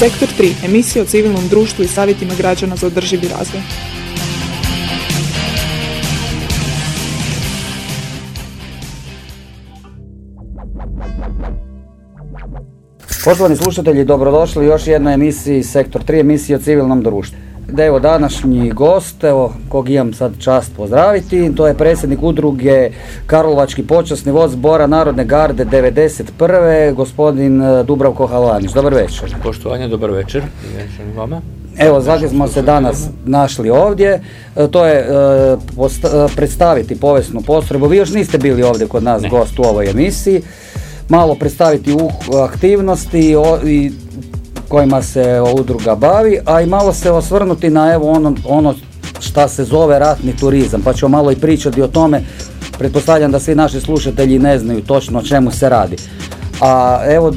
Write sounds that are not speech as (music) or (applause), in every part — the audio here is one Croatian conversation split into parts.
Sektor 3. Emisija o civilnom društvu i savjetima građana za održivi razvoj. Poštovani slušatelji, dobrodošli u još jednoj emisiji Sektor 3, emisije o civilnom društvu. Da evo današnji gost, evo kog imam sad čast pozdraviti, to je predsjednik udruge Karlovački počasni voz Bora Narodne garde 91. gospodin e, Dubravko Halanić. Dobar večer. Poštovanje, dobar večer. vama. Evo, zakaj smo se danas našli ovdje, e, to je e, predstaviti povijesnu postrojbu. Vi još niste bili ovdje kod nas gost u ovoj emisiji malo predstaviti aktivnosti i kojima se udruga bavi, a i malo se osvrnuti na evo ono, ono šta se zove ratni turizam, pa ćemo malo i pričati o tome. Pretpostavljam da svi naši slušatelji ne znaju točno o čemu se radi. A evo,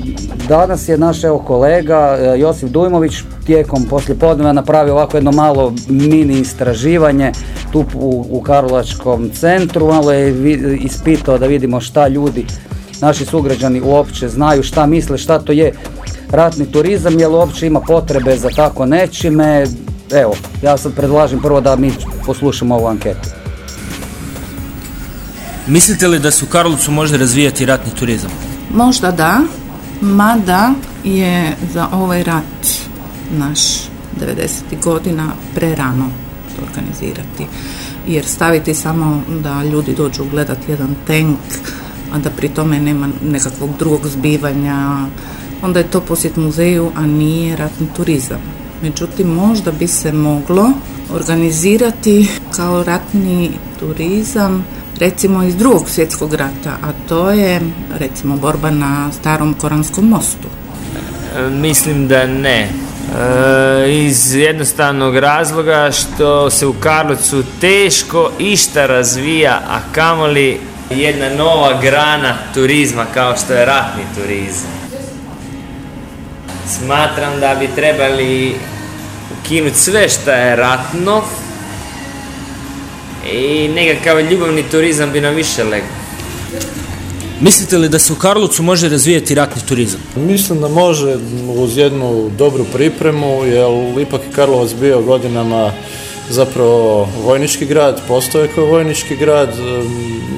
danas je naš evo kolega e, Josip Dujmović tijekom poslijepodneva napravio ovako jedno malo mini istraživanje tu u, u Karlovačkom centru, malo je ispitao da vidimo šta ljudi naši sugrađani uopće znaju šta misle, šta to je ratni turizam, jel uopće ima potrebe za tako nečime. Evo, ja sad predlažem prvo da mi poslušamo ovu anketu. Mislite li da se u Karlovcu može razvijati ratni turizam? Možda da, mada je za ovaj rat naš 90. godina prerano organizirati. Jer staviti samo da ljudi dođu gledati jedan tank, a da pri tome nema nekakvog drugog zbivanja, onda je to posjet muzeju, a nije ratni turizam. Međutim, možda bi se moglo organizirati kao ratni turizam recimo iz drugog svjetskog rata, a to je recimo borba na starom Koranskom mostu. E, mislim da ne. E, iz jednostavnog razloga što se u Karlovcu teško išta razvija, a kamoli jedna nova grana turizma kao što je ratni turizam. Smatram da bi trebali ukinuti sve što je ratno i nekakav ljubavni turizam bi nam više legao. Mislite li da se u Karlovcu može razvijati ratni turizam? Mislim da može uz jednu dobru pripremu, jer ipak je Karlovac bio godinama zapravo vojnički grad, postoje kao vojnički grad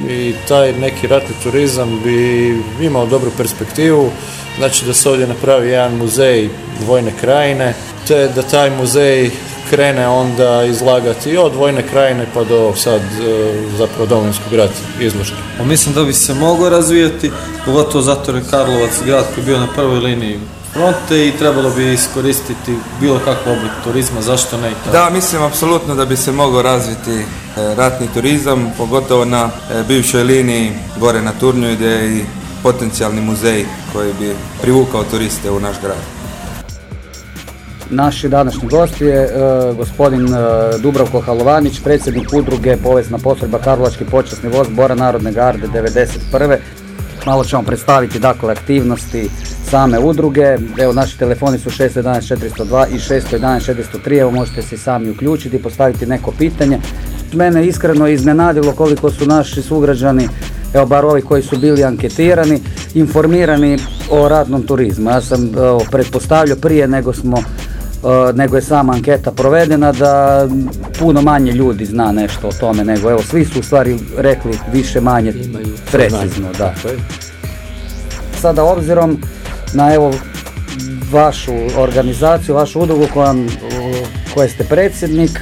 i taj neki ratni turizam bi imao dobru perspektivu, znači da se ovdje napravi jedan muzej vojne krajine, te da taj muzej krene onda izlagati od vojne krajine pa do sad zapravo Domovinskog grad izložbe. Mislim da bi se moglo razvijati, pogotovo zato je Karlovac grad koji je bio na prvoj liniji fronte i trebalo bi iskoristiti bilo kakav oblik turizma, zašto ne? Da, mislim apsolutno da bi se mogao razviti e, ratni turizam, pogotovo na e, bivšoj liniji gore na Turnju gdje je i potencijalni muzej koji bi privukao turiste u naš grad. Naši današnji gost je e, gospodin Dubravko Halovanić, predsjednik udruge Povijesna postrojba Karlovački počasni voz Bora Narodne garde 91. Malo ćemo predstaviti dakle aktivnosti same udruge. Evo naši telefoni su 611 402 i 611 403. Evo možete se sami uključiti i postaviti neko pitanje. Mene iskreno iznenadilo koliko su naši sugrađani, evo bar ovi koji su bili anketirani, informirani o radnom turizmu. Ja sam evo, pretpostavljao prije nego smo nego je sama anketa provedena da puno manje ljudi zna nešto o tome nego evo svi su u stvari rekli više manje. precizno da. Sada obzirom na evo vašu organizaciju, vašu udrugu kojom, koje ste predsjednik,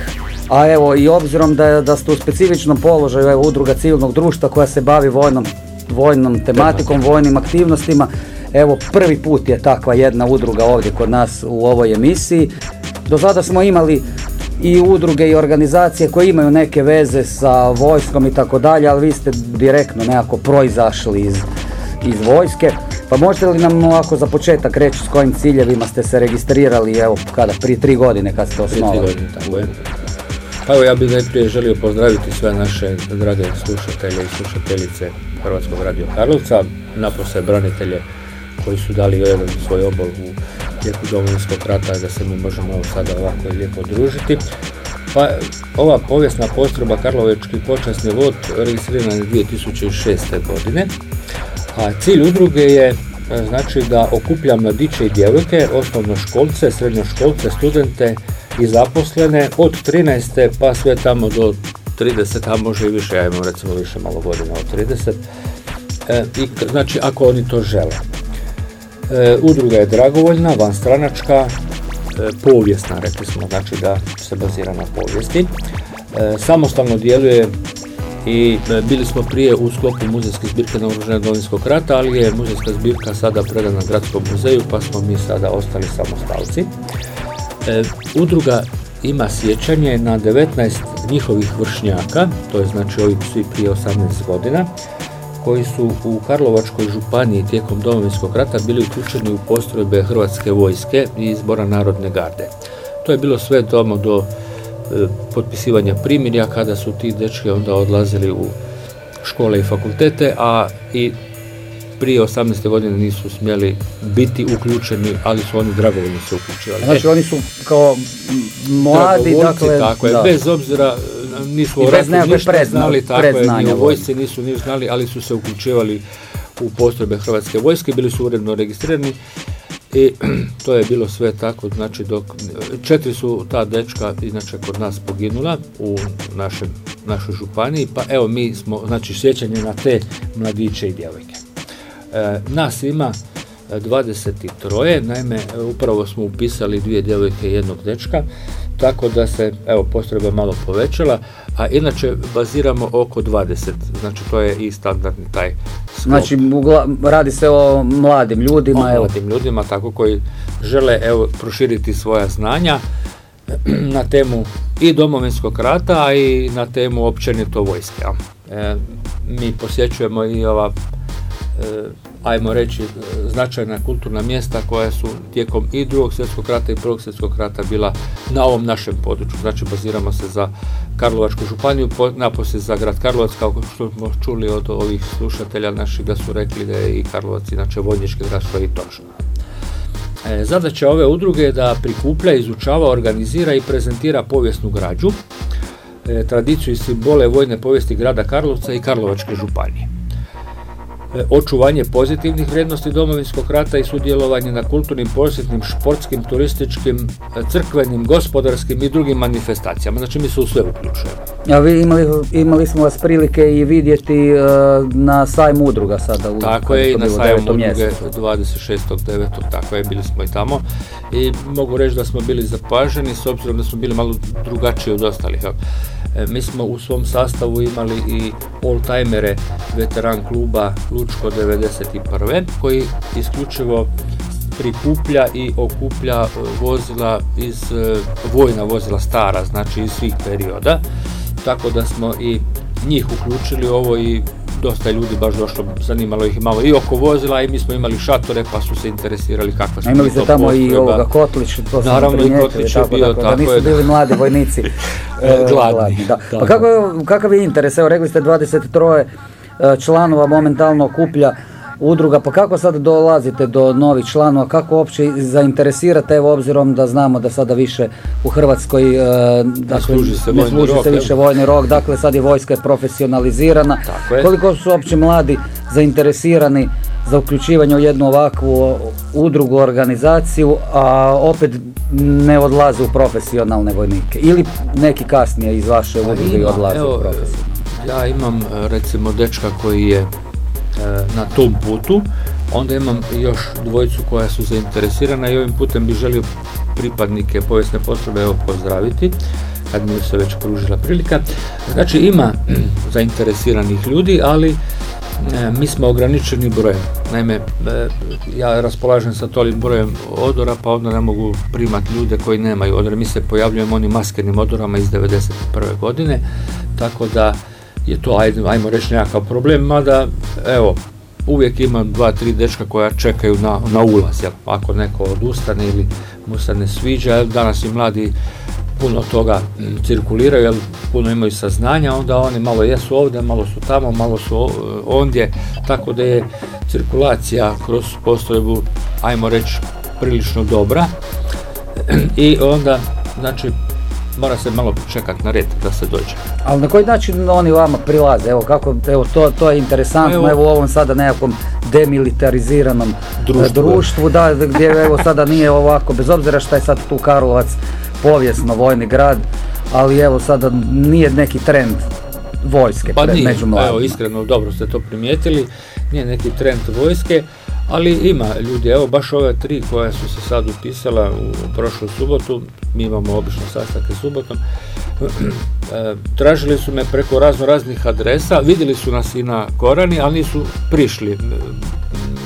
a evo i obzirom da, da ste u specifičnom položaju evo, udruga civilnog društva koja se bavi vojnom, vojnom tematikom, vojnim aktivnostima, evo prvi put je takva jedna udruga ovdje kod nas u ovoj emisiji. Do sada smo imali i udruge i organizacije koje imaju neke veze sa vojskom i tako dalje, ali vi ste direktno nekako proizašli iz, iz vojske. Pa možete li nam ovako za početak reći s kojim ciljevima ste se registrirali, evo, kada, prije tri godine kad ste osnovali? Prije tri godine, tako je. Pa evo ja bih najprije želio pozdraviti sve naše drage slušatelje i slušateljice Hrvatskog radio Karlovca, napose branitelje koji su dali jedan svoj obol u tijeku Domovinskog rata da se mi možemo sada ovako lijepo družiti. Pa ova povijesna postroba Karlovečki počasni vod registrirana je 2006. godine, a cilj udruge je e, znači da okuplja mladiće i djevojke, osnovnoškolce, srednjoškolce, studente i zaposlene od 13. pa sve tamo do 30, a može i više, ja imam recimo više malo godina od 30. E, i, znači ako oni to žele. E, udruga je dragovoljna, vanstranačka, e, povijesna, rekli smo, znači da se bazira na povijesti. E, samostalno djeluje i bili smo prije u sklopu muzejske zbirke na oružanje Dolinskog rata, ali je muzejska zbirka sada predana Gradskom muzeju, pa smo mi sada ostali samostalci. Udruga ima sjećanje na 19 njihovih vršnjaka, to je znači ovi svi prije 18 godina, koji su u Karlovačkoj županiji tijekom Domovinskog rata bili uključeni u postrojbe Hrvatske vojske i izbora Narodne garde. To je bilo sve domo do e, potpisivanja primirja kada su ti dečki onda odlazili u škole i fakultete, a i prije 18. godine nisu smjeli biti uključeni, ali su oni dragovoljno se uključivali. Znači oni su kao mladi, dakle... Tako je, bez obzira nisu o ratu ništa znali, tako je, ni o vojsci nisu ni znali, ali su se uključivali u postrojbe Hrvatske vojske, bili su uredno registrirani i (clears throat) to je bilo sve tako, znači dok četiri su ta dečka inače kod nas poginula u našem, našoj županiji, pa evo mi smo, znači sjećanje na te mladiće i djevojke. E, nas ima 23, naime upravo smo upisali dvije djevojke i jednog dečka, tako da se evo postrojba malo povećala, a inače baziramo oko 20, znači to je i standardni taj sklop. Znači radi se o mladim ljudima. O mladim ljudima, tako koji žele evo proširiti svoja znanja na temu i domovinskog rata, a i na temu općenito vojske. E, mi posjećujemo i ova e, ajmo reći, značajna kulturna mjesta koja su tijekom i drugog svjetskog rata i prvog svjetskog rata bila na ovom našem području. Znači, baziramo se za Karlovačku županiju, naposlije za grad Karlovac, kao što smo čuli od ovih slušatelja naših da su rekli da je i Karlovac, inače vojnički grad, što je i točno. E, zadaća ove udruge je da prikuplja, izučava, organizira i prezentira povijesnu građu, e, tradiciju i simbole vojne povijesti grada Karlovca i Karlovačke županije. E, očuvanje pozitivnih vrijednosti domovinskog rata i sudjelovanje na kulturnim, posjetnim, športskim, turističkim, e, crkvenim, gospodarskim i drugim manifestacijama. Znači mi se u sve uključujemo. A vi imali, imali smo vas prilike i vidjeti e, na sajmu udruga sada. U, tako je i na sajmu udruge 26.9. Tako je, bili smo i tamo i mogu reći da smo bili zapaženi s obzirom da smo bili malo drugačiji od ostalih. Mi smo u svom sastavu imali i all-timere veteran kluba Lučko 91. koji isključivo prikuplja i okuplja e, vozila iz e, vojna vozila stara, znači iz svih perioda. Tako da smo i njih uključili ovo i dosta ljudi baš došlo, zanimalo ih malo i oko vozila i mi smo imali šatore pa su se interesirali kakva su Imali ste tamo i ovoga Kotlić, to Naravno i Kotlić je bio, tako, da nisu bili mladi vojnici. (laughs) E, gladni. Da. Pa kako, kakav je interes? Evo rekli ste 23 e, članova momentalno okuplja udruga, pa kako sad dolazite do novih članova, kako uopće zainteresirate, evo obzirom da znamo da sada više u Hrvatskoj e, dakle, služi se ne služi se više vojni rok, dakle sad je vojska profesionalizirana. Koliko su uopće mladi zainteresirani za uključivanje u jednu ovakvu udrugu, organizaciju, a opet ne odlaze u profesionalne vojnike? Ili neki kasnije iz vaše pa udruge odlaze u profesionalne? Ja imam recimo dečka koji je E, na tom putu. Onda imam još dvojicu koja su zainteresirana i ovim putem bi želio pripadnike povijesne postrojbe evo pozdraviti kad mi se već pružila prilika. Znači ima (clears throat) zainteresiranih ljudi, ali e, mi smo ograničeni brojem. Naime, e, ja raspolažem sa tolim brojem odora, pa onda ne mogu primati ljude koji nemaju odore. Mi se pojavljujemo onim maskernim odorama iz 1991. godine, tako da je to, ajmo reći, nekakav problem, mada, evo, uvijek ima dva, tri dečka koja čekaju na, na ulaz, jel? ako neko odustane ili mu se ne sviđa, danas i mladi puno toga cirkuliraju, jer puno imaju saznanja, onda oni malo jesu ovdje, malo su tamo, malo su ondje, tako da je cirkulacija kroz postrojbu, ajmo reći, prilično dobra. (clears throat) I onda, znači, mora se malo čekati na red da se dođe. Ali na koji način oni vama prilaze? Evo kako, evo to, to je interesantno, Evo- evo, u ovom sada nekakvom demilitariziranom Društvu. društvu, društvu da, gdje evo sada nije ovako, bez obzira šta je sad tu Karlovac povijesno vojni grad, ali evo sada nije neki trend vojske Pa pre- nije, među mladima. evo iskreno dobro ste to primijetili, nije neki trend vojske, ali ima ljudi, evo baš ove tri koja su se sad upisala u prošlu subotu, mi imamo obično sastanke subotom, (clears throat) e, tražili su me preko razno raznih adresa, vidjeli su nas i na Korani, ali nisu prišli,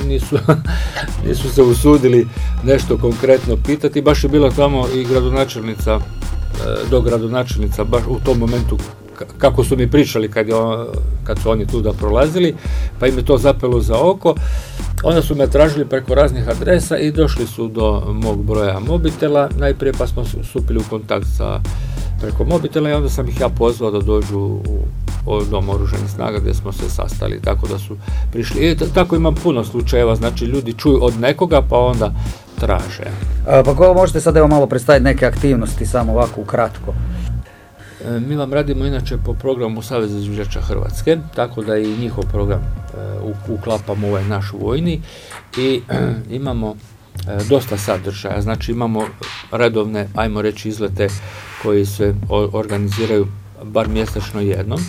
nisu, (laughs) nisu se usudili nešto konkretno pitati, baš je bila tamo i gradonačelnica e, do gradonačelnica baš u tom momentu kako su mi pričali kad, je on- kad su oni tuda prolazili, pa im je to zapelo za oko. Onda su me tražili preko raznih adresa i došli su do mog broja mobitela, najprije pa smo stupili u kontakt sa preko mobitela i onda sam ih ja pozvao da dođu u dom oružanih snaga gdje smo se sastali, tako da su prišli. I tako imam puno slučajeva, znači ljudi čuju od nekoga pa onda traže. A, Pa ko možete sad evo malo predstaviti neke aktivnosti samo ovako ukratko? E, Mi vam radimo inače po programu Saveza izviđača Hrvatske, tako da i njihov program e, uklapamo ovaj naš vojni i (clears throat) imamo e, dosta sadržaja, znači imamo redovne, ajmo reći, izlete koji se organiziraju bar mjesečno jednom.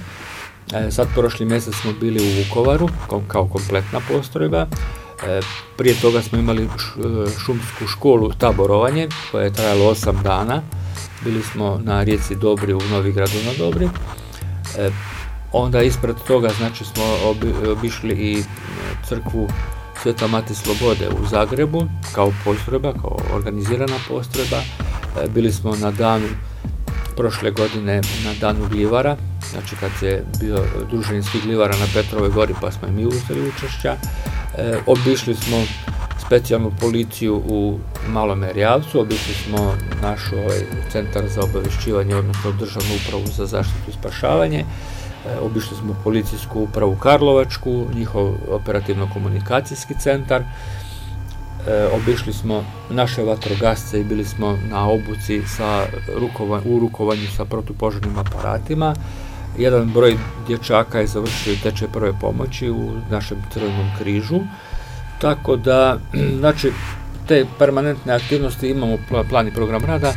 Sad prošli mjesec smo bili u Vukovaru kao kompletna postrojba. E, prije toga smo imali e, šumsku školu taborovanje koje je trajalo 8 dana. Bili smo na rijeci Dobri u Novigradu na Dobri. E, onda ispred toga znači smo obi- obišli i crkvu Sveta Mati Slobode u Zagrebu kao postrojba, kao organizirana postrojba. E, bili smo na danu prošle godine na danu glivara, znači kad je bio druženje svih glivara na Petrovoj gori pa smo i mi uzeli učešća. E, obišli smo specijalnu policiju u Malom Erjavcu, obišli smo naš ovaj, centar za obavješćivanje, odnosno državnu upravu za zaštitu i spašavanje, E, obišli smo policijsku upravu Karlovačku, njihov operativno-komunikacijski centar, E, obišli smo naše vatrogasce i bili smo na obuci sa rukova, u rukovanju sa protupožarnim aparatima. Jedan broj dječaka je završio i tečaj prve pomoći u našem crvenom križu. Tako da, (clears throat) znači, te permanentne aktivnosti imamo pla- plan i program rada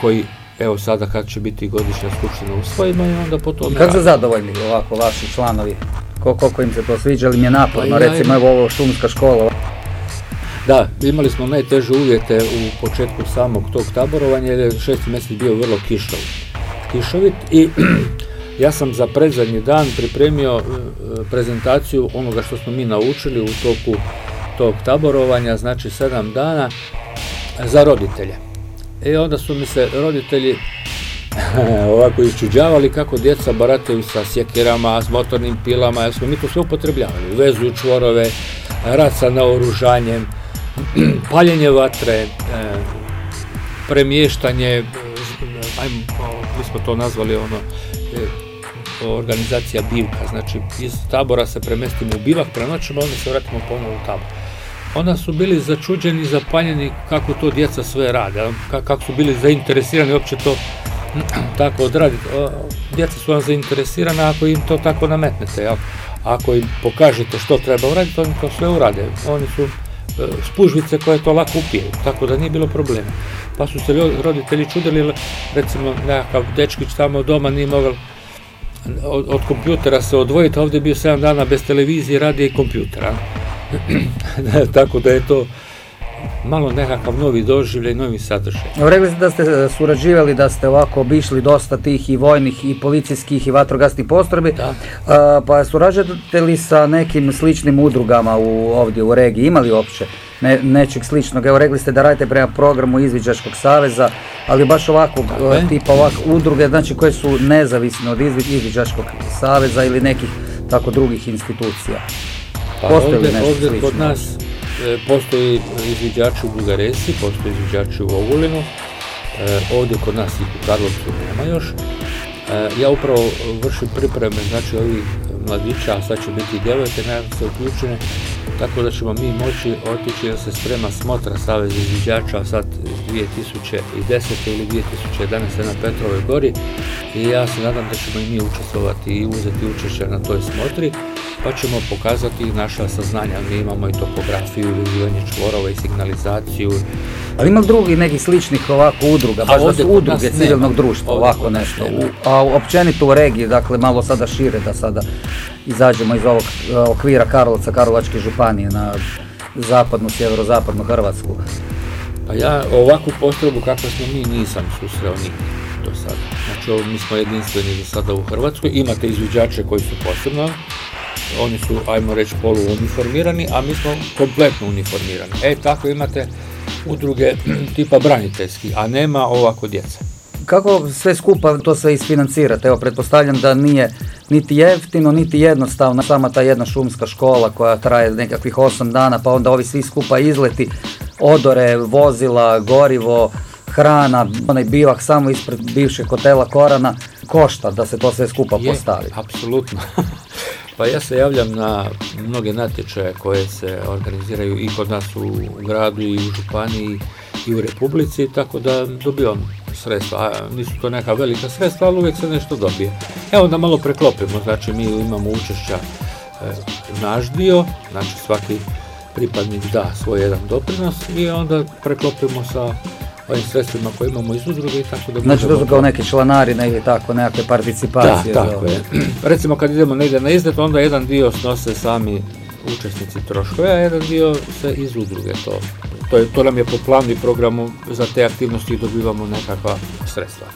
koji evo sada kad će biti godišnja skupština usvojimo i onda po tome radimo. zadovoljni ovako vaši članovi? Ko- Koliko im se to sviđa ili im je naporno? Pa Recimo im- evo ovo šumska škola. Da, imali smo najteže uvjete u početku samog tog taborovanja jer je šesti mjesec bio vrlo kišovit. kišovit i (clears throat) ja sam za predzadnji dan pripremio e, prezentaciju onoga što smo mi naučili u toku tog taborovanja, znači sedam dana, za roditelje. I onda su mi se roditelji (laughs) ovako iščuđavali kako djeca barataju sa sjekirama, s motornim pilama, jer smo mi to sve upotrebljavali. Vezu čvorove, rad sa naoružanjem, (clears throat) paljenje vatre, e, premještanje, e, ajmo, mi smo to nazvali ono, e, organizacija bivka, znači iz tabora se premestimo u bivak, prenoćimo, onda se vratimo ponovo u tabor. Onda su bili začuđeni, zapanjeni kako to djeca sve rade, kako su bili zainteresirani uopće to (clears throat) tako odraditi. Djeca su vam zainteresirana ako im to tako nametnete, jel? Ako im pokažete što treba uraditi, oni to sve urade. Oni su spužvice koje to lako upijaju, tako da nije bilo problema. Pa su se ro- roditelji čudili, recimo nekakav dečkić tamo doma nije mogao od, od kompjutera se odvojiti, ovdje je bio 7 dana bez televizije, radija i kompjutera. (clears throat) tako da je to malo nekakav novi doživljaj, novi sadržaj. Rekli ste da ste e, surađivali, da ste ovako obišli dosta tih i vojnih i policijskih i vatrogasnih postrojbi. Da. Pa surađujete li sa nekim sličnim udrugama u, ovdje u regiji? Ima li uopće ne, nečeg sličnog? Evo rekli ste da radite prema programu Izviđačkog saveza, ali baš ovakvog Tako e, tipa ovak, udruge, znači koje su nezavisne od izvi, Izviđačkog saveza ili nekih tako drugih institucija. Pa ovdje, ovdje kod nas postoji izviđači u Bugaresi, postoji izviđači u Ogulinu, e, ovdje kod nas i u Karlovcu nema još. E, ja upravo vršim pripreme, znači ovih mladića, a sad će biti djevojke, nadam se uključene, tako da ćemo mi moći otići da se sprema smotra Saveza izviđača, sad 2010. ili 2011. na Petrovoj gori i ja se nadam da ćemo i mi učestvovati i uzeti učešće na toj smotri pa ćemo pokazati naša saznanja. Mi imamo i topografiju, vezivanje čvorova i signalizaciju. Ali ima drugi nekih sličnih ovako udruga, baš da su udruge civilnog društva, ovako nešto. a općenito u regiji, dakle malo sada šire da sada izađemo iz ovog e, okvira Karlovca, Karlovačke županije na zapadnu, sjeverozapadnu Hrvatsku. Pa ja ovakvu postrebu kakvu smo mi nisam susreo nikad do sada. Znači mi smo jedinstveni za sada u Hrvatskoj, imate izviđače koji su posebno oni su, ajmo reći, poluuniformirani, a mi smo kompletno uniformirani. E, tako imate udruge (clears throat) tipa braniteljski, a nema ovako djeca. Kako sve skupa to sve isfinancirate? Evo, pretpostavljam da nije niti jeftino, niti jednostavno sama ta jedna šumska škola koja traje nekakvih 8 dana, pa onda ovi svi skupa izleti, odore, vozila, gorivo, hrana, onaj bivak samo ispred bivšeg hotela Korana, košta da se to sve skupa Je, postavi. Apsolutno. (laughs) Pa ja se javljam na mnoge natječaje koje se organiziraju i kod nas u gradu i u županiji i u republici, tako da dobivam sredstva. Nisu to neka velika sredstva, ali uvijek se nešto dobije. Evo da malo preklopimo, znači mi imamo učešća e, naš dio, znači svaki pripadnik da svoj jedan doprinos i onda preklopimo sa ovim sredstvima koje imamo iz udruge i tako da... Znači to su kao neke članari, neke tako, nekakve participacije. Da, tako je. Recimo kad idemo negdje na izlet, onda jedan dio snose sami učesnici troškove, a jedan dio se iz udruge to. To, je, to nam je po planu i programu za te aktivnosti i dobivamo nekakva sredstva.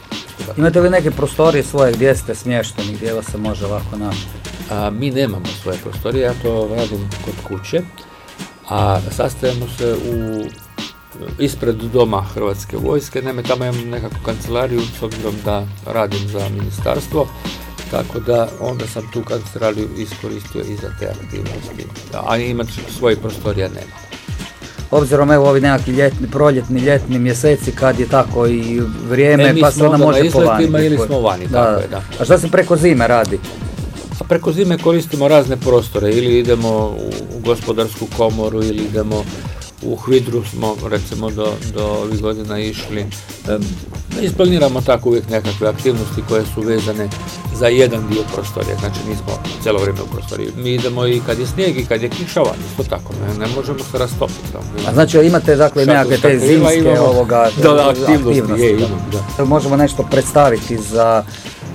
Imate li neke prostorije svoje gdje ste smješteni, gdje vas se može ovako naći? A, mi nemamo svoje prostorije, ja to radim kod kuće, a sastajemo se u ispred doma Hrvatske vojske, naime tamo imam nekakvu kancelariju s obzirom da radim za ministarstvo, tako da onda sam tu kancelariju iskoristio i za te aktivnosti, a imati svoje prostorija nema. Obzirom evo ovi nekakvi ljetni, proljetni, ljetni mjeseci kad je tako i vrijeme e, pa se onda može povani. ili smo vani, da. tako je, da. A šta se preko zime radi? A preko zime koristimo razne prostore, ili idemo u gospodarsku komoru, ili idemo u Hvidru smo recimo do, do ovih godina išli. isplaniramo tako uvijek nekakve aktivnosti koje su vezane za jedan dio prostorije, znači nismo cijelo vrijeme u prostoriji. Mi idemo i kad je snijeg i kad je kišava, isto tako, ne, ne možemo se rastopiti. A znači imate dakle nekakve te zimske ovoga, da, da, aktivnosti, Je, da. Možemo nešto predstaviti za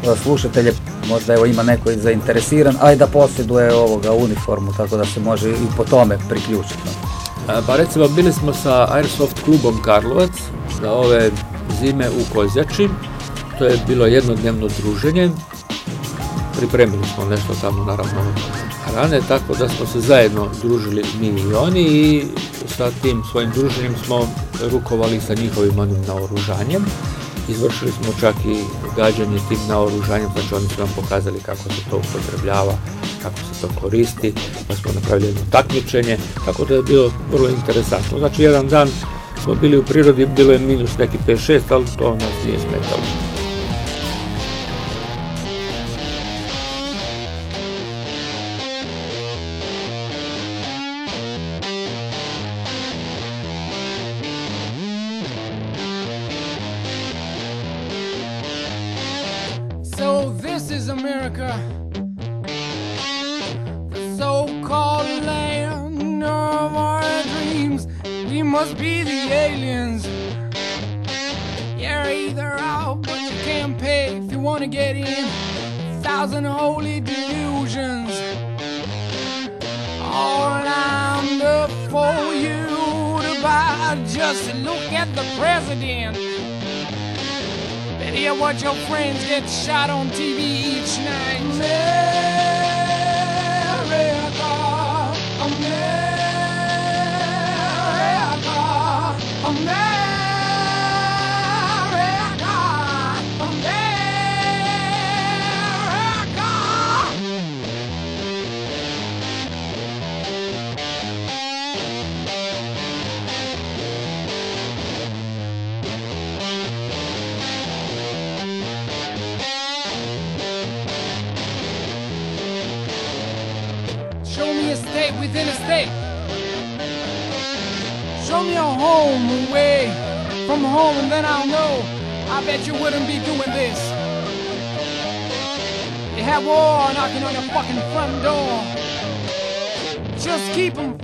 e, slušatelje, možda evo ima neko zainteresiran, a i da posjeduje ovoga uniformu, tako da se može i po tome priključiti. Pa recimo bili smo sa Airsoft klubom Karlovac za ove zime u Kozjači. To je bilo jednodnevno druženje. Pripremili smo nešto tamo naravno hrane, tako da smo se zajedno družili mi i oni i sa tim svojim druženjem smo rukovali sa njihovim onim naoružanjem. Izvršili smo čak i gađanje tim naoružanjem, znači oni su nam pokazali kako se to upotrebljava, kako se to koristi, pa smo napravili jedno takmičenje, tako da je bilo vrlo interesantno. Znači jedan dan smo bili u prirodi, bilo je minus neki 5-6, ali to nas nije smetalo. must be the aliens. You're either out, but you can't pay if you wanna get in. Thousand holy delusions. All lined up for you to buy. Just look at the president. Better watch your friends get shot on TV each night. Man. Away from home and then I'll know. I bet you wouldn't be doing this. You have war knocking on your fucking front door. Just keep them.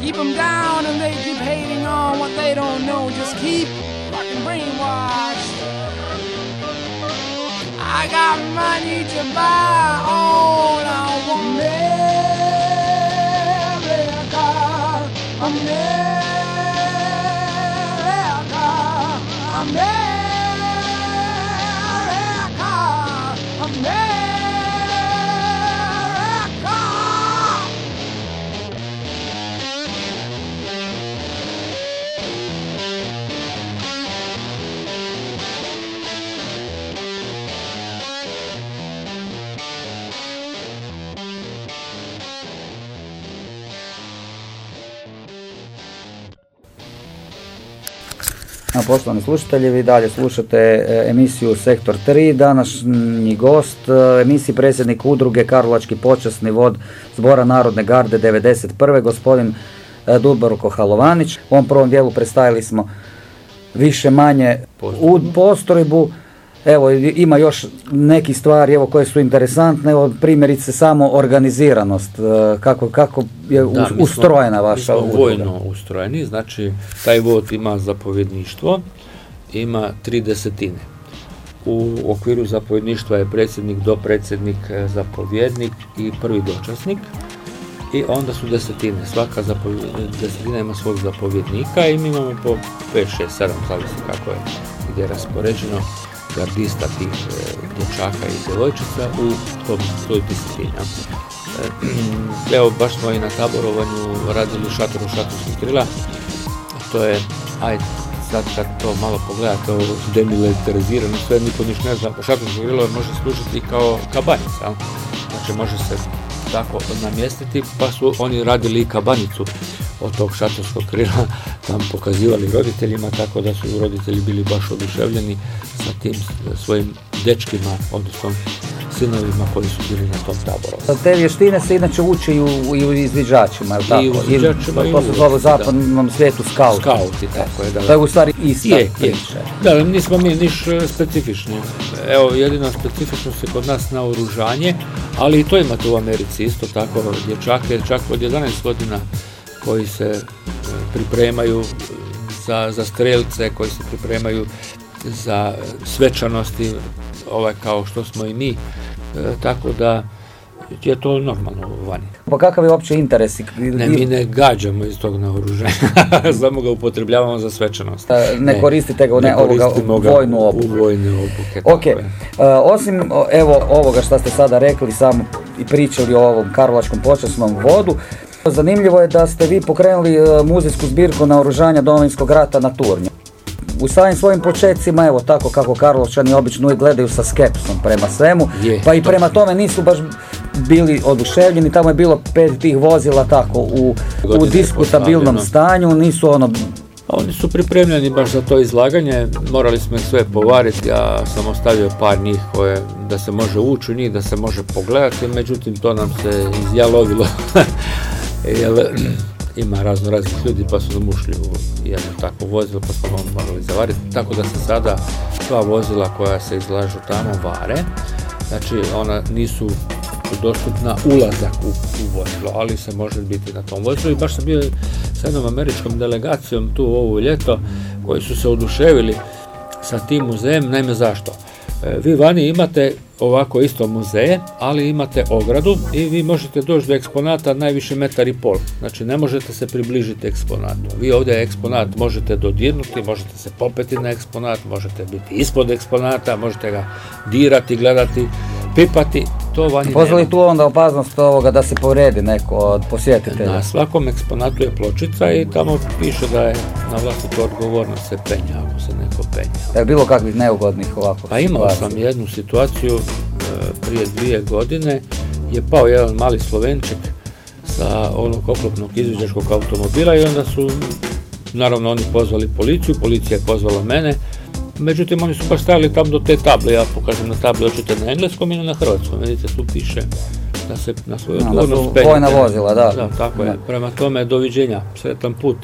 Keep them down and they keep hating on what they don't know. Just keep fucking brainwashed. I got money to buy poštovani slušatelji, vi dalje slušate e, emisiju Sektor 3. Današnji gost e, emisiji predsjednik udruge Karlovački počasni vod Zbora Narodne garde 91. gospodin e, Dubrovko Halovanić. U ovom prvom dijelu predstavili smo više manje u postrojbu. Evo, ima još neki stvari evo, koje su interesantne, evo, primjerice samo organiziranost, e, kako, kako je us- Da, smo- ustrojena vaša mi smo udruga. vojno ustrojeni, znači taj vod ima zapovjedništvo, ima tri desetine. U okviru zapovjedništva je predsjednik, dopredsjednik, e, zapovjednik i prvi dočasnik. I onda su desetine. Svaka desetina ima svog zapovjednika i mi imamo po 5, 6, 7, zavisi kako je gdje je raspoređeno gardista tih e, dječaka i djevojčica u tom, desetini. ja. E, (clears throat) Evo, baš smo i na taborovanju radili šatoru šatorskih krila. To je, ajde, sad kad to malo pogledate, ovo demilitarizirano, sve niko niš ne zna, šatorsko krilo može služiti kao kabanica. Znači može se tako namjestiti, pa su oni radili i kabanicu od tog šatorskog krila, tam pokazivali roditeljima, tako da su roditelji bili baš oduševljeni sa tim svojim dečkima, odnosno sinovima koji su bili na tom taboru. Te vještine se inače uče i u, i u izviđačima, je li tako? I u izviđačima i to u se vojsci, zove u zapadnom svijetu scout. Skauti, tako je, da. To je u stvari ista Je, je. Da, nismo mi niš e, specifični. Evo, jedina specifičnost je kod nas na oružanje, ali i to imate u Americi isto tako, dječake čak od 11 godina koji se e, pripremaju za, za strelce, koji se pripremaju za svečanosti, ovaj, kao što smo i mi, E, tako da je to normalno vani. Pa kakav je uopće interes? Ne, mi ne gađamo iz tog naoružanja, (laughs) samo ga upotrebljavamo za svečanost. E, ne koristite ga ne- ovoga, koristimo ga vojnu obuku. U vojne obuke. Ok, je. e, osim evo ovoga što ste sada rekli, samo i pričali o ovom Karlovačkom počasnom vodu, zanimljivo je da ste vi pokrenuli e, muzejsku zbirku naoružanja Domovinskog rata na Turnju. U samim svojim početcima, evo tako kako Karlovčani obično uvijek gledaju sa skepsom prema svemu, Je, pa i prema tome nisu baš bili oduševljeni, tamo je bilo pet tih vozila tako u, u diskutabilnom stanju, nisu ono Oni su pripremljeni baš za to izlaganje, morali smo ih sve povariti, ja sam ostavio par njih koje, da se može ući u njih, da se može pogledati, međutim to nam se izjalovilo, (laughs) jer (clears throat) ima razno raznih ljudi pa su nam ušli u jedno takvo vozilo pa smo morali zavariti, tako da se sada sva vozila koja se izlažu tamo vare, znači ona nisu dostupna ulazak u, u vozilo, ali se može biti na tom vozilu. I baš sam bio sa jednom američkom delegacijom tu ovo ljeto koji su se oduševili sa tim muzejem, naime zašto? E, Vi vani imate ovako isto muzeje, ali imate ogradu i vi možete doći do eksponata najviše metar i pol. Znači ne možete se približiti eksponatu. Vi ovdje eksponat možete dodirnuti, možete se popeti na eksponat, možete biti ispod eksponata, možete ga dirati, gledati, pipati. To vani Postoji nema. tu onda opasnost ovoga da se povredi neko od posjetitelja? Na svakom eksponatu je pločica i tamo piše da je na vlastitu odgovornost se penja ako se neko penja. Je bilo kakvih neugodnih ovako Pa imao sam jednu situaciju e, prije dvije godine je pao jedan mali slovenček sa onog oklopnog izviđačkog automobila i onda su naravno oni pozvali policiju, policija je pozvala mene međutim oni su baš stajali tam do te table, ja pokažem na tabli hoćete na engleskom ili na hrvatskom, vidite tu piše da se na svoju su odgovornost penjete. vojna vozila, da. Da, tako je. Prema tome, doviđenja, sretan put.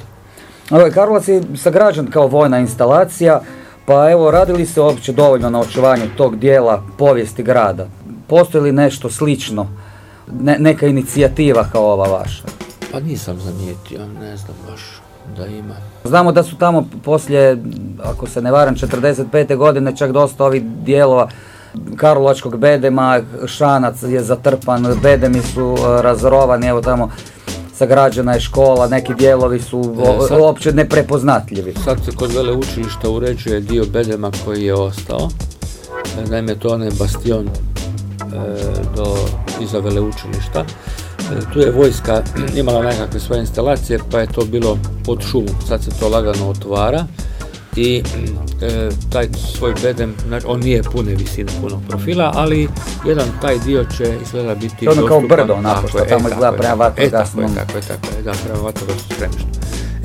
Karlovac je sagrađen kao vojna instalacija, pa evo radili se uopće dovoljno na očuvanju tog dijela povijesti grada. Postoji li nešto slično, ne, neka inicijativa kao ova vaša? Pa nisam zamijetio, ne znam baš da ima. Znamo da su tamo poslije, ako se ne varam, 45. godine čak dosta ovih dijelova Karlovačkog bedema, Šanac je zatrpan, bedemi su e, razrovani, evo tamo sagrađena je škola, neki dijelovi su E, sad- uopće neprepoznatljivi. Sad se kod vele učilišta uređuje dio bedema koji je ostao. E, Naime, to onaj bastion e, do iza veleučilišta. E, tu je vojska imala nekakve svoje instalacije, pa je to bilo pod šumom. Sad se to lagano otvara i e, taj svoj bedem, znači on nije pune visine, punog profila, ali jedan taj dio će izgleda biti To je ono kao brdo onako što je, tamo e, izgleda prema E, tako je, vatrogasnom. tako je, tako je, da, prema vatrogasnom spremištu.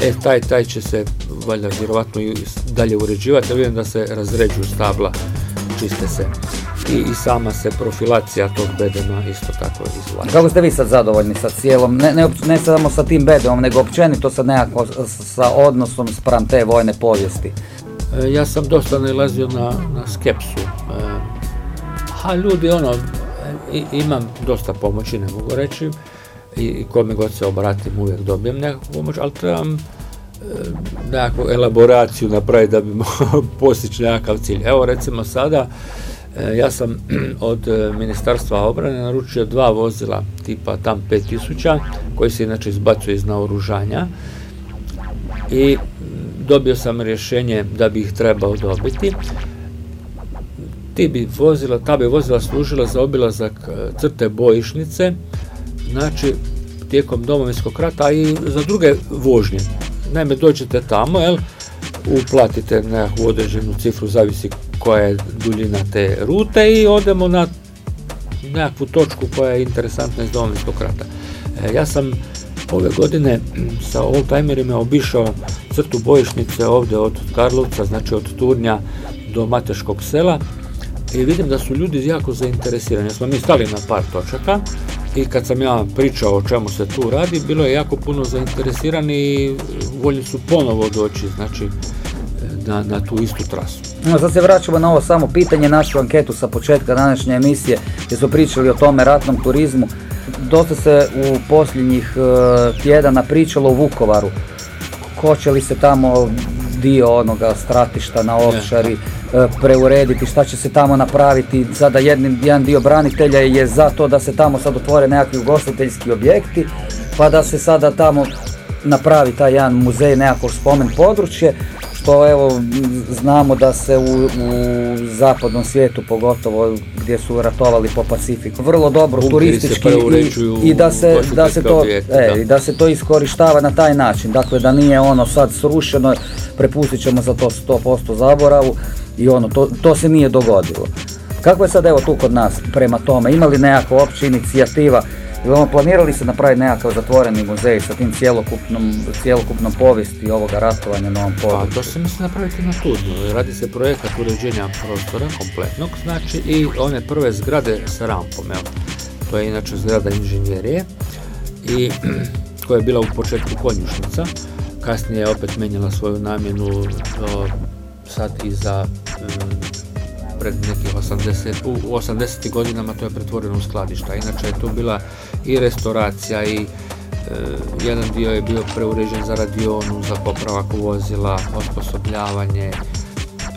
E, taj, taj će se valjda vjerovatno i dalje uređivati, jer vidim da se razređuju stabla, čiste se. I, I sama se profilacija tog bedema isto tako izvlači. Kako ste vi sad zadovoljni sa cijelom, ne, ne, ne samo sa tim bedemom, nego općenito sa nekako sa odnosom spram te vojne povijesti? E, ja sam dosta nailazio na, na skepsu. E, a ljudi, ono, e, i- imam dosta pomoći, ne mogu reći, i, i kome god se obratim uvijek dobijem nekakvu pomoć, ali trebam e, nekakvu elaboraciju napraviti da bi (laughs) postići nekakav cilj. Evo recimo sada, ja sam (clears throat) od e, Ministarstva obrane naručio dva vozila tipa TAM 5000 koji se inače izbacuje iz naoružanja i dobio sam rješenje da bi ih trebao dobiti. Ti vozila, ta bi vozila služila za obilazak e, crte bojišnice, znači tijekom domovinskog rata i za druge vožnje. Naime, dođete tamo, jel, uplatite nekakvu određenu cifru, zavisi koja je duljina te rute i odemo na nekakvu točku koja je interesantna iz domovinskog rata. E, ja sam ove godine mm, sa oldtimerima obišao crtu bojišnice ovdje od Karlovca, znači od Turnja do Mateškog sela i vidim da su ljudi jako zainteresirani. Jer smo mi stali na par točaka i kad sam ja pričao o čemu se tu radi, bilo je jako puno zainteresirani i voljni su ponovo doći, znači na, na tu istu trasu. No, sad se vraćamo na ovo samo pitanje, našu anketu sa početka današnje emisije gdje smo pričali o tome ratnom turizmu. Dosta se u posljednjih e, tjedana pričalo o Vukovaru. Hoće li se tamo dio onoga stratišta na Ovčari e, preurediti, šta će se tamo napraviti. Sada jednim, jedan dio branitelja je za to da se tamo sad otvore nekakvi ugostiteljski objekti, pa da se sada tamo napravi taj jedan muzej, nekako spomen područje, što evo znamo da se u, u zapadnom svijetu pogotovo gdje su ratovali po Pacifiku vrlo dobro Bunkeri turistički i, i da se da se to e, da. da se to iskorištava na taj način. Dakle da nije ono sad srušeno, prepustit ćemo za to 100% zaboravu i ono to, to se nije dogodilo. Kako je sad evo tu kod nas prema tome? Ima li nekakva opća inicijativa ili ono, planirali se napraviti nekakav zatvoreni muzej sa tim cjelokupnom, cjelokupnom povijesti ovoga ratovanja na ovom Pa području? to se misli napraviti na Tudnu. Radi se projekat uređenja prostora kompletnog, znači i one prve zgrade sa rampom. Evo. To je inače zgrada inženjerije i (clears throat) koja je bila u početku konjušnica. Kasnije je opet menjala svoju namjenu sad i za mm, pred nekih 80, u, u 80. godinama to je pretvoreno u skladišta. Inače je tu bila i restauracija i e, jedan dio je bio preuređen za radionu, za popravak vozila, osposobljavanje.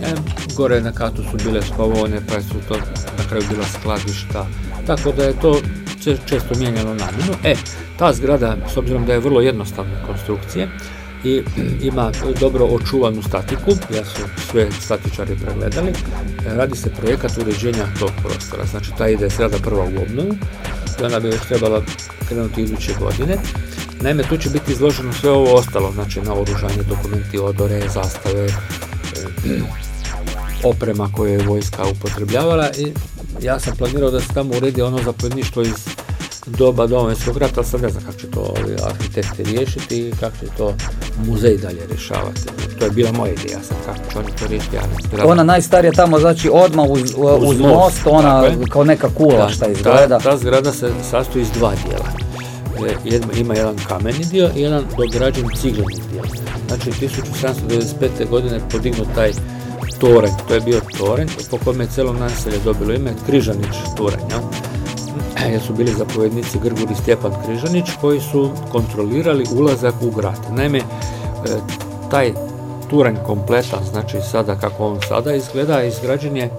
E, gore na katu su bile spavone, pa su to na kraju bila skladišta. Tako da je to če- često mijenjalo namjenu. E, ta zgrada, s obzirom da je vrlo jednostavne konstrukcije, i ima dobro očuvanu statiku, ja su sve statičari pregledali. E, Radi se projekat uređenja tog prostora, znači ta ide sada prva u obnovu i ona bi već trebala krenuti iduće godine. Naime, tu će biti izloženo sve ovo ostalo, znači naoružanje, dokumenti, odore, zastave, e, (clears throat) oprema koju je vojska upotrebljavala i ja sam planirao da se tamo uredi ono zapovjedništvo iz doba Domovinskog rata, sad ne znam kako će to ovi arhitekti riješiti i kako će to muzej dalje rješavati. To je bila moja ideja sad kako će oni to riješiti, ja. Ona najstarija tamo znači odmah uz, uz, most, ona kao neka kula šta ta- izgleda. Ta, zgrada se sastoji iz dva dijela. E, jed- ima jedan kameni dio i jedan dograđen cigleni dio. znači 1795. godine podignut taj toranj, to je bio toranj po kojem je cijelo naselje dobilo ime Križanić toranj, jel? Jer su bili zapovjednici Grgur i Stjepan Križanić koji su kontrolirali ulazak u grad. Naime, e, taj turanj kompletan, znači sada kako on sada izgleda, izgrađen je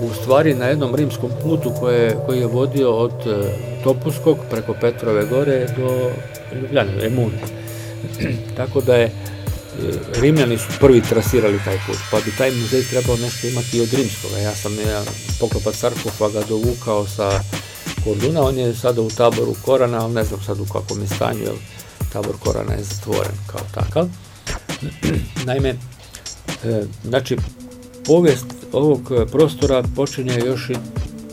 u stvari na jednom rimskom putu koje, koji je vodio od e, Topuskog preko Petrove gore do Ljubljane, Emune. (clears throat) Tako da je e, Rimljani su prvi trasirali taj put, pa bi taj muzej trebao nešto imati i od rimskoga. Ja sam jedan poklopac sarkofaga dovukao sa Korduna, on je sada u taboru Korana, ali ne znam sad u kakvom je stanju, jer tabor Korana je zatvoren kao takav. (clears throat) Naime, e, znači, povijest ovog prostora počinje još i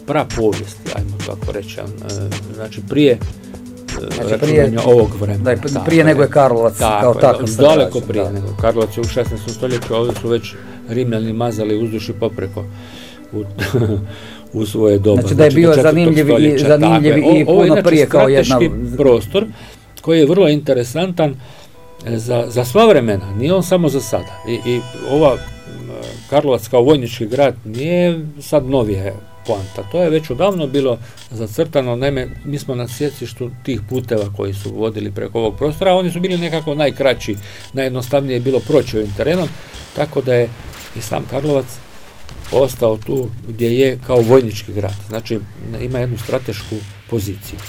pra povijest, ajmo tako reći, e, znači prije e, znači prije ovog vremena. Da, prije nego je Karlovac kao takav. Daleko prije nego. Karlovac je u 16. stoljeću, ovdje su već Rimljani mazali uzduši popreko u, u svoje doba. Znači da je bio zanimljiv, i, zanimljiv i puno prije kao jedna... prostor koji je vrlo interesantan e, za, za sva vremena, nije on samo za sada. I, i ova Karlovac kao vojnički grad nije sad novije poanta. To je već odavno bilo zacrtano, naime, mi smo na sjecištu tih puteva koji su vodili preko ovog prostora, a oni su bili nekako najkraći, najjednostavnije je bilo proći ovim terenom, tako da je i sam Karlovac ostao tu gdje je kao vojnički grad. Znači, ima jednu stratešku poziciju.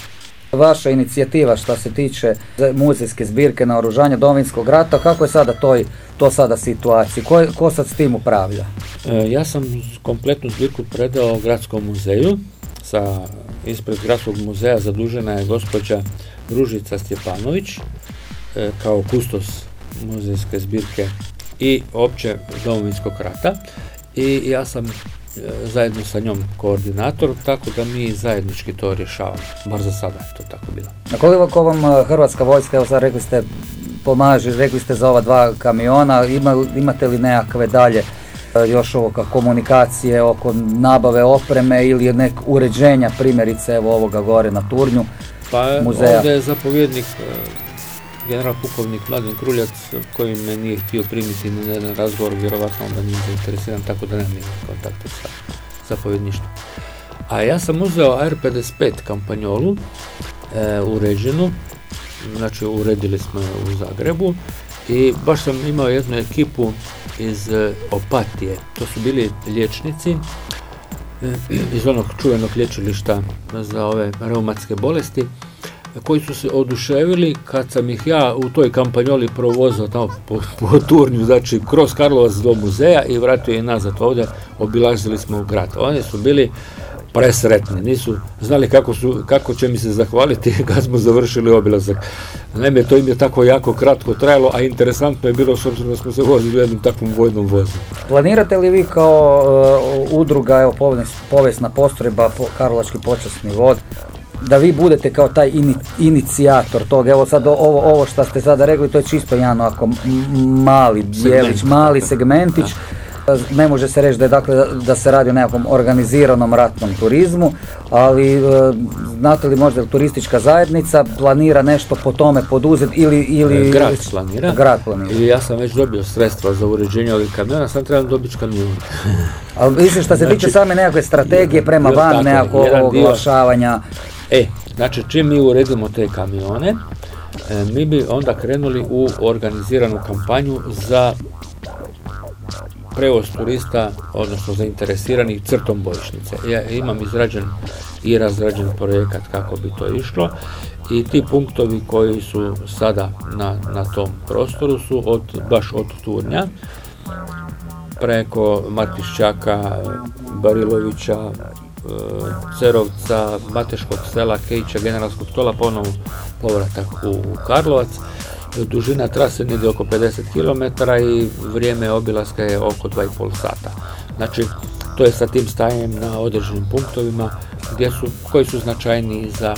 Vaša inicijativa što se tiče muzejske zbirke na oružanje Domovinskog rata, kako je sada toj, to sada situacija? Ko, ko sad s tim upravlja? E, ja sam kompletnu zbirku predao Gradskom muzeju. Sa, ispred Gradskog muzeja zadužena je gospođa Ružica Stjepanović e, kao kustos muzejske zbirke i opće Domovinskog rata. I ja sam zajedno sa njom koordinator, tako da mi zajednički to rješavamo. Bar za sada je to tako bilo. Na koliko vam e, Hrvatska vojska, evo sad rekli ste, pomaže, rekli ste za ova dva kamiona, Ima, imate li nekakve dalje e, još ovoga komunikacije oko nabave opreme ili nek uređenja primjerice evo ovoga gore na Turnju pa, muzeja? ovdje je zapovjednik e, general pukovnik Mladen Kruljac koji me nije htio primiti na jedan razgovor, vjerovatno onda nije zainteresiran, tako da nemam kontakte sa zapovjedništvom. A ja sam uzeo AR-55 kampanjolu e, uređenu, znači uredili smo je u Zagrebu i baš sam imao jednu ekipu iz e, Opatije. To su bili liječnici e, iz onog čuvenog liječilišta za ove reumatske bolesti koji su se oduševili kad sam ih ja u toj kampanjoli provozao tamo po, po turnju, znači kroz Karlovac do muzeja i vratio je nazad ovdje, obilazili smo grad. Oni su bili presretni, nisu znali kako, su, kako će mi se zahvaliti (laughs) kad smo završili obilazak. Naime, to im je tako jako kratko trajalo, a interesantno je bilo s obzirom da smo se vozili u jednom takvom vojnom vozu. Planirate li vi kao uh, udruga, evo, povijesna postrojba, Karlovački počasni vod, da vi budete kao taj inicijator toga. Evo sad ovo, ovo što ste sada rekli, to je čisto jedan ovako mali dijelić, mali segmentić. Ne može se reći da je dakle da se radi o nekakvom organiziranom ratnom turizmu, ali e, znate li možda turistička zajednica planira nešto po tome poduzeti ili, ili e, grad planira. Grad planira. I ja sam već dobio sredstva za uređenje ovih kamiona, sam trebam dobiti kamion. ali mislim što se tiče znači, same nekakve strategije prema van, nekakvog oglašavanja. E, znači čim mi uredimo te kamione, e, mi bi onda krenuli u organiziranu kampanju za prevoz turista, odnosno zainteresiranih crtom bojišnice. Ja imam izrađen i razrađen projekat kako bi to išlo i ti punktovi koji su sada na, na tom prostoru su od, baš od Turnja preko Martišćaka, Barilovića, Cerovca, Mateškog sela, Kejića, Generalskog stola, ponovo povratak u Karlovac. Dužina trase negdje oko 50 km i vrijeme obilaska je oko 2,5 sata. Znači, to je sa tim stajanjem na određenim punktovima gdje su, koji su značajniji za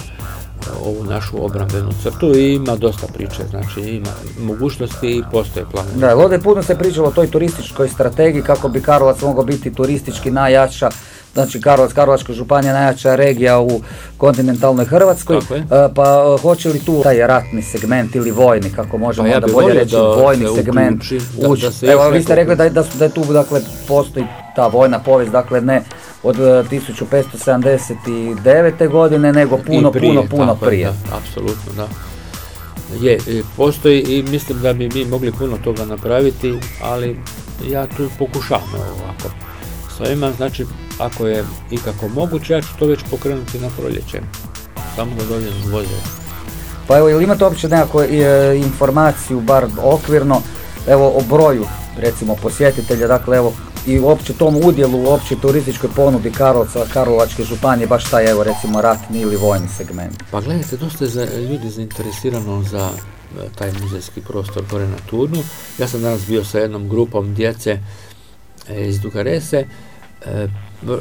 ovu našu obrambenu crtu i ima dosta priče, znači ima mogućnosti i postoje plan. Da, ovdje puno se pričalo o toj turističkoj strategiji kako bi Karlovac mogao biti turistički najjača znači Karlovac, Karlovačka županija najjača regija u kontinentalnoj Hrvatskoj. E, pa e, hoće li tu taj ratni segment ili vojni, kako možemo Pa ja onda bolje reći, da vojni se segment uključi, da- ući. da se Evo, vi ste rekli da, da, su- da je tu dakle postoji ta vojna povijest, dakle ne od e, 1579. godine, nego puno, prije, puno, puno tako prije. Da, apsolutno, da. Je, e, postoji i mislim da bi mi mogli puno toga napraviti, ali ja tu pokušavam ovako. S ovima, znači, ako je ikako moguće, ja ću to već pokrenuti na proljeće. Samo da dobijem vozilo. Pa evo, ili imate uopće nekakvu e, informaciju, bar okvirno, evo o broju, recimo, posjetitelja, dakle, evo, i uopće tom udjelu u općoj turističkoj ponudi Karlovca, Karlovačke županije, baš taj, evo, recimo, ratni ili vojni segment. Pa gledajte, dosta je za, ljudi zainteresirano za e, taj muzejski prostor gore na Turnu. Ja sam danas bio sa jednom grupom djece e, iz Dugarese. E,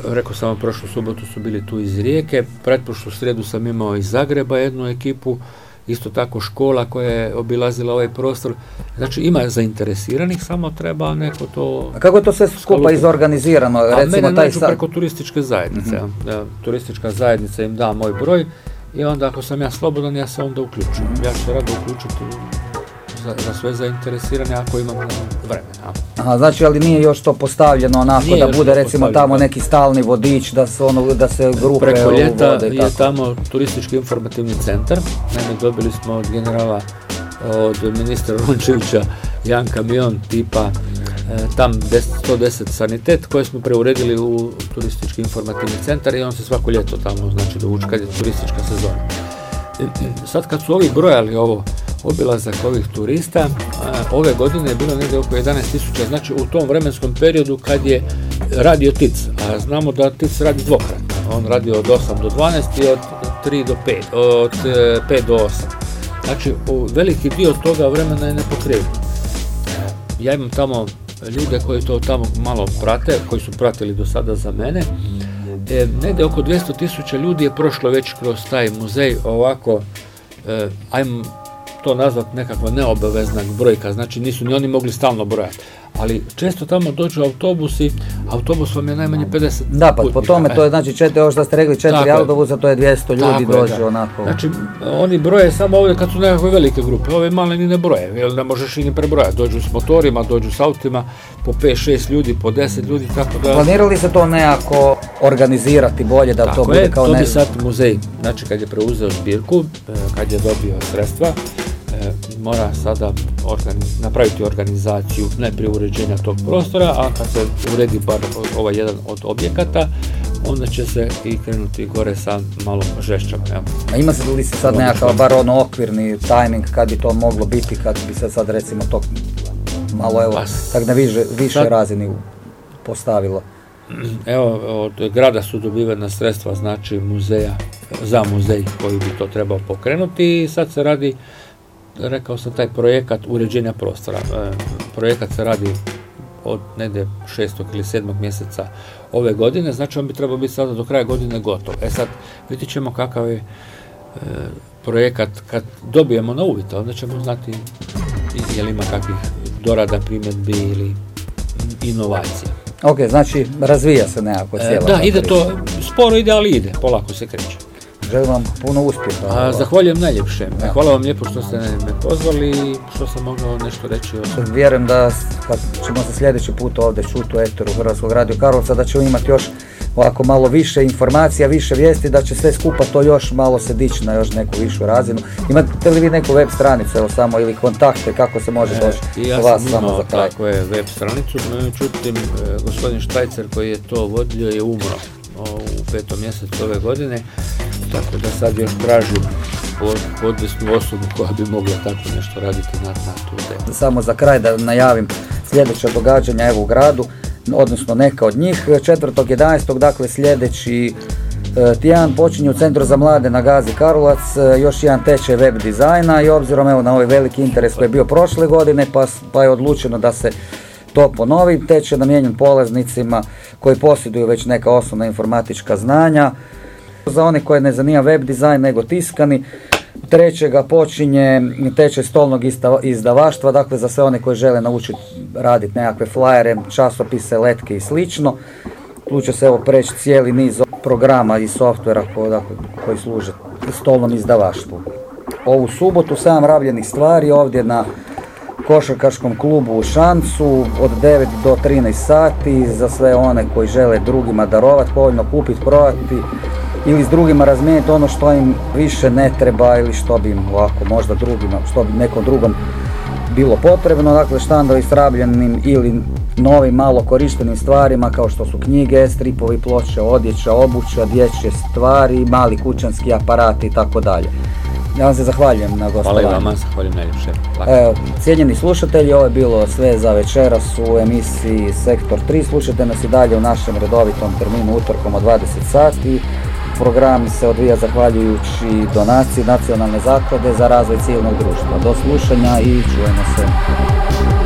rekao sam vam, prošlu subotu su bili tu iz Rijeke. Pretprošlu sredu sam imao iz Zagreba jednu ekipu. Isto tako škola koja je obilazila ovaj prostor. Znači ima zainteresiranih, samo treba neko to... A kako je to sve skupa izorganizirano? A recimo, mene taj nađu sa- preko turističke zajednice. ja. Da, turistička zajednica im da moj broj i onda ako sam ja slobodan, ja se onda uključujem. Ja ću se rado uključiti za, za sve zainteresirane ako imam vremena. Aha, znači, ali nije još to postavljeno onako Nije da bude recimo tamo neki stalni vodič, da se ono, da se grupe Preko ljeta uvode i je tako. tamo turistički informativni centar. Naime, dobili smo od generala, od ministra Rončevića jedan kamion tipa e, tam 10 110 sanitet koje smo preuredili u turistički informativni centar i on se svako ljeto tamo znači dovuče kad je turistička sezona. (clears throat) Sad kad su ovi brojali ovo obilazak ovih turista, ove godine je bilo negdje oko 11.000, znači u tom vremenskom periodu kad je radio TIC, a znamo da TIC radi dvokratno, on radi od 8 do 12 i od 3 do 5, od e, 5 do 8. Znači, veliki dio toga vremena je nepokriven. Ja imam tamo ljude koji to tamo malo prate, koji su pratili do sada za mene. E, negdje oko 200 tisuća ljudi je prošlo već kroz taj muzej ovako, e, ajmo to nazvat nekakva neobavezna brojka, znači nisu ni oni mogli stalno brojati. Ali često tamo dođu autobusi, autobus vam je najmanje 50 Da, pa po tome e. to je znači četiri, ovo što ste rekli, četiri Tako autobusa, to je 200 ljudi Tako je, dođe da. onako. Znači, oni broje samo ovdje kad su nekakve velike grupe, ove male ni ne broje, jer ne možeš i ni prebrojati. Dođu s motorima, dođu s autima, po 5-6 ljudi, po 10 ljudi, tako da... Planirali se to nekako organizirati bolje, da to Tako bude je, kao to ne bi sad muzej, znači kad je preuzeo zbirku, e, kad je dobio sredstva, mora sada napraviti organizaciju najprije uređenja tog prostora, a kad se uredi bar ovaj jedan od objekata, onda će se i krenuti gore sa malo žešćom. jel? A ima se li se sad nekakav bar ono okvirni tajming kad bi to moglo biti, kad bi se sad recimo to malo evo, Pa tak na više, više sad- razini postavilo. Evo, od grada su dobivena sredstva, znači muzeja, za muzej koji bi to trebao pokrenuti i sad se radi, rekao sam, taj projekat uređenja prostora. E, projekat se radi od negdje 6. ili 7. mjeseca ove godine, znači on bi trebao biti sada do kraja godine gotov. E sad, vidjet ćemo kakav je e, projekat kad dobijemo na uvid, onda ćemo znati je li ima kakvih dorada, primjedbi ili inovacija. Ok, znači razvija se nekako E, cijela. da, ide to, sporo ide, ali ide, polako se kreće. Želim vam puno uspjeha. A, zahvaljujem najljepše. Da. Hvala vam lijepo što ste me pozvali i što sam mogao nešto reći o... Vjerujem da kad ćemo se sljedeći put ovdje čuti u Ektoru Hrvatskog radio Karlovca da ćemo imati još ovako malo više informacija, više vijesti, da će sve skupa to još malo se dići na još neku višu razinu. Imate li vi neku web stranicu evo samo ili kontakte kako se može doći E, ja do vas sam samo za kraj? tako je web stranicu, međutim e, gospodin Štajcer koji je to vodio je umro u petom mjesecu ove godine, tako da sad još tražim pod- podesnu osobu koja bi mogla tako nešto raditi na, na tu temu. Samo za kraj da najavim sljedeća događanja evo u gradu, odnosno neka od njih. 4.11. dakle sljedeći e, tjedan počinje u Centru za mlade na Gazi Karlovac e, još jedan tečaj web dizajna i obzirom evo na ovaj veliki interes koji je bio prošle godine pa, pa je odlučeno da se to ponovi. Tečaj je namijenjen polaznicima koji posjeduju već neka osnovna informatička znanja. Za one koje ne zanima web dizajn nego tiskani, trećega počinje tečaj stolnog izdavaštva, dakle za sve one koji žele naučiti raditi nekakve flajere, časopise, letke i slično. Tu će se evo preći cijeli niz programa i softvera koji, dakle, koji služe stolnom izdavaštvu. Ovu subotu sam rabljenih stvari ovdje na košarkaškom klubu u Šancu od 9 do 13 sati za sve one koji žele drugima darovati, povoljno kupiti, prodati ili s drugima razmijeniti ono što im više ne treba ili što bi im ovako možda drugima, što bi nekom drugom bilo potrebno, dakle štandovi s rabljenim ili novim malo korištenim stvarima kao što su knjige, stripovi, ploče, odjeća, obuća, dječje stvari, mali kućanski aparati i tako dalje. Ja vam se zahvaljujem na Hvala gostovanju. i vama, zahvaljujem najljepše. Evo, cijenjeni slušatelji, ovo je bilo sve za večeras u emisiji Sektor 3. Slušajte nas i dalje u našem redovitom terminu utorkom od 20 sati. Program se odvija zahvaljujući donaciji Nacionalne zaklade za razvoj civilnog društva. Do slušanja i čujemo se.